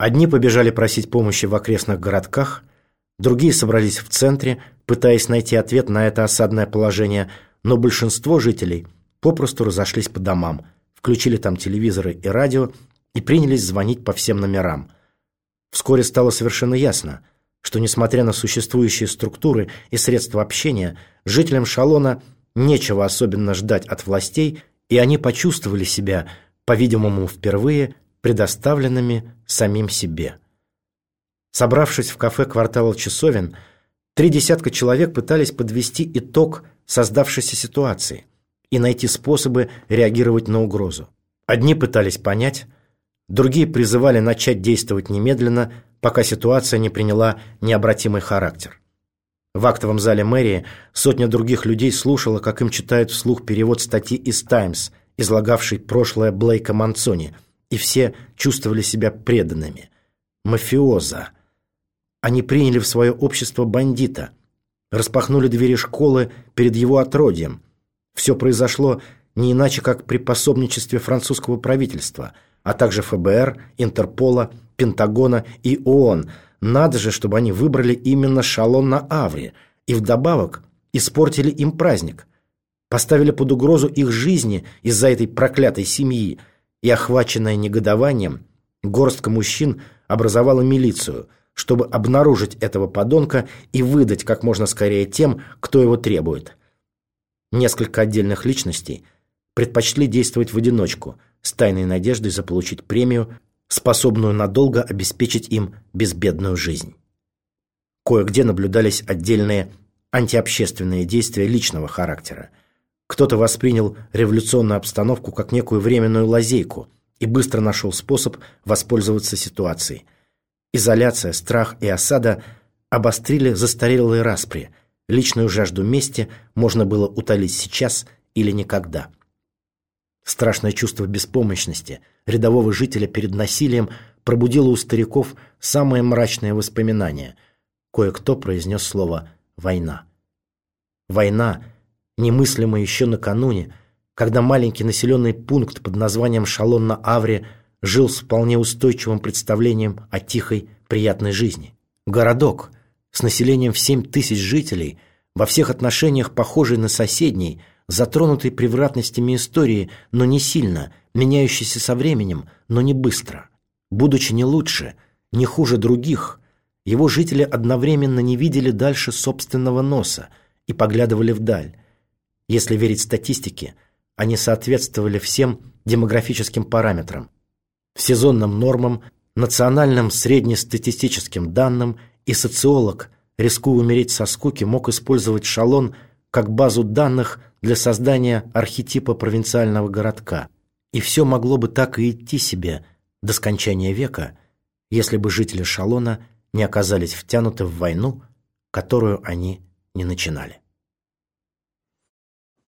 Одни побежали просить помощи в окрестных городках, другие собрались в центре, пытаясь найти ответ на это осадное положение, но большинство жителей попросту разошлись по домам, включили там телевизоры и радио и принялись звонить по всем номерам. Вскоре стало совершенно ясно, что, несмотря на существующие структуры и средства общения, жителям Шалона нечего особенно ждать от властей, и они почувствовали себя, по-видимому, впервые предоставленными самим себе. Собравшись в кафе квартала Часовен, три десятка человек пытались подвести итог создавшейся ситуации и найти способы реагировать на угрозу. Одни пытались понять, другие призывали начать действовать немедленно, пока ситуация не приняла необратимый характер. В актовом зале мэрии сотня других людей слушала, как им читают вслух перевод статьи из «Таймс», излагавшей прошлое Блейка Манцони, и все чувствовали себя преданными. Мафиоза. Они приняли в свое общество бандита, распахнули двери школы перед его отродьем. Все произошло не иначе, как при пособничестве французского правительства, а также ФБР, Интерпола, Пентагона и ООН – надо же, чтобы они выбрали именно шалон на Авре и вдобавок испортили им праздник. Поставили под угрозу их жизни из-за этой проклятой семьи. И, охваченная негодованием, горстка мужчин образовала милицию, чтобы обнаружить этого подонка и выдать как можно скорее тем, кто его требует. Несколько отдельных личностей предпочли действовать в одиночку, с тайной надеждой заполучить премию способную надолго обеспечить им безбедную жизнь. Кое-где наблюдались отдельные антиобщественные действия личного характера. Кто-то воспринял революционную обстановку как некую временную лазейку и быстро нашел способ воспользоваться ситуацией. Изоляция, страх и осада обострили застарелые распри. Личную жажду мести можно было утолить сейчас или никогда. Страшное чувство беспомощности рядового жителя перед насилием пробудило у стариков самые мрачные воспоминания. Кое-кто произнес слово «война». Война, немыслимая еще накануне, когда маленький населенный пункт под названием Шалон на Авре жил с вполне устойчивым представлением о тихой, приятной жизни. Городок с населением в 7 тысяч жителей, во всех отношениях похожий на соседний – затронутый превратностями истории, но не сильно, меняющийся со временем, но не быстро. Будучи не лучше, не хуже других, его жители одновременно не видели дальше собственного носа и поглядывали вдаль. Если верить статистике, они соответствовали всем демографическим параметрам, сезонным нормам, национальным среднестатистическим данным, и социолог, рискуя умереть со скуки, мог использовать шалон как базу данных для создания архетипа провинциального городка. И все могло бы так и идти себе до скончания века, если бы жители Шалона не оказались втянуты в войну, которую они не начинали.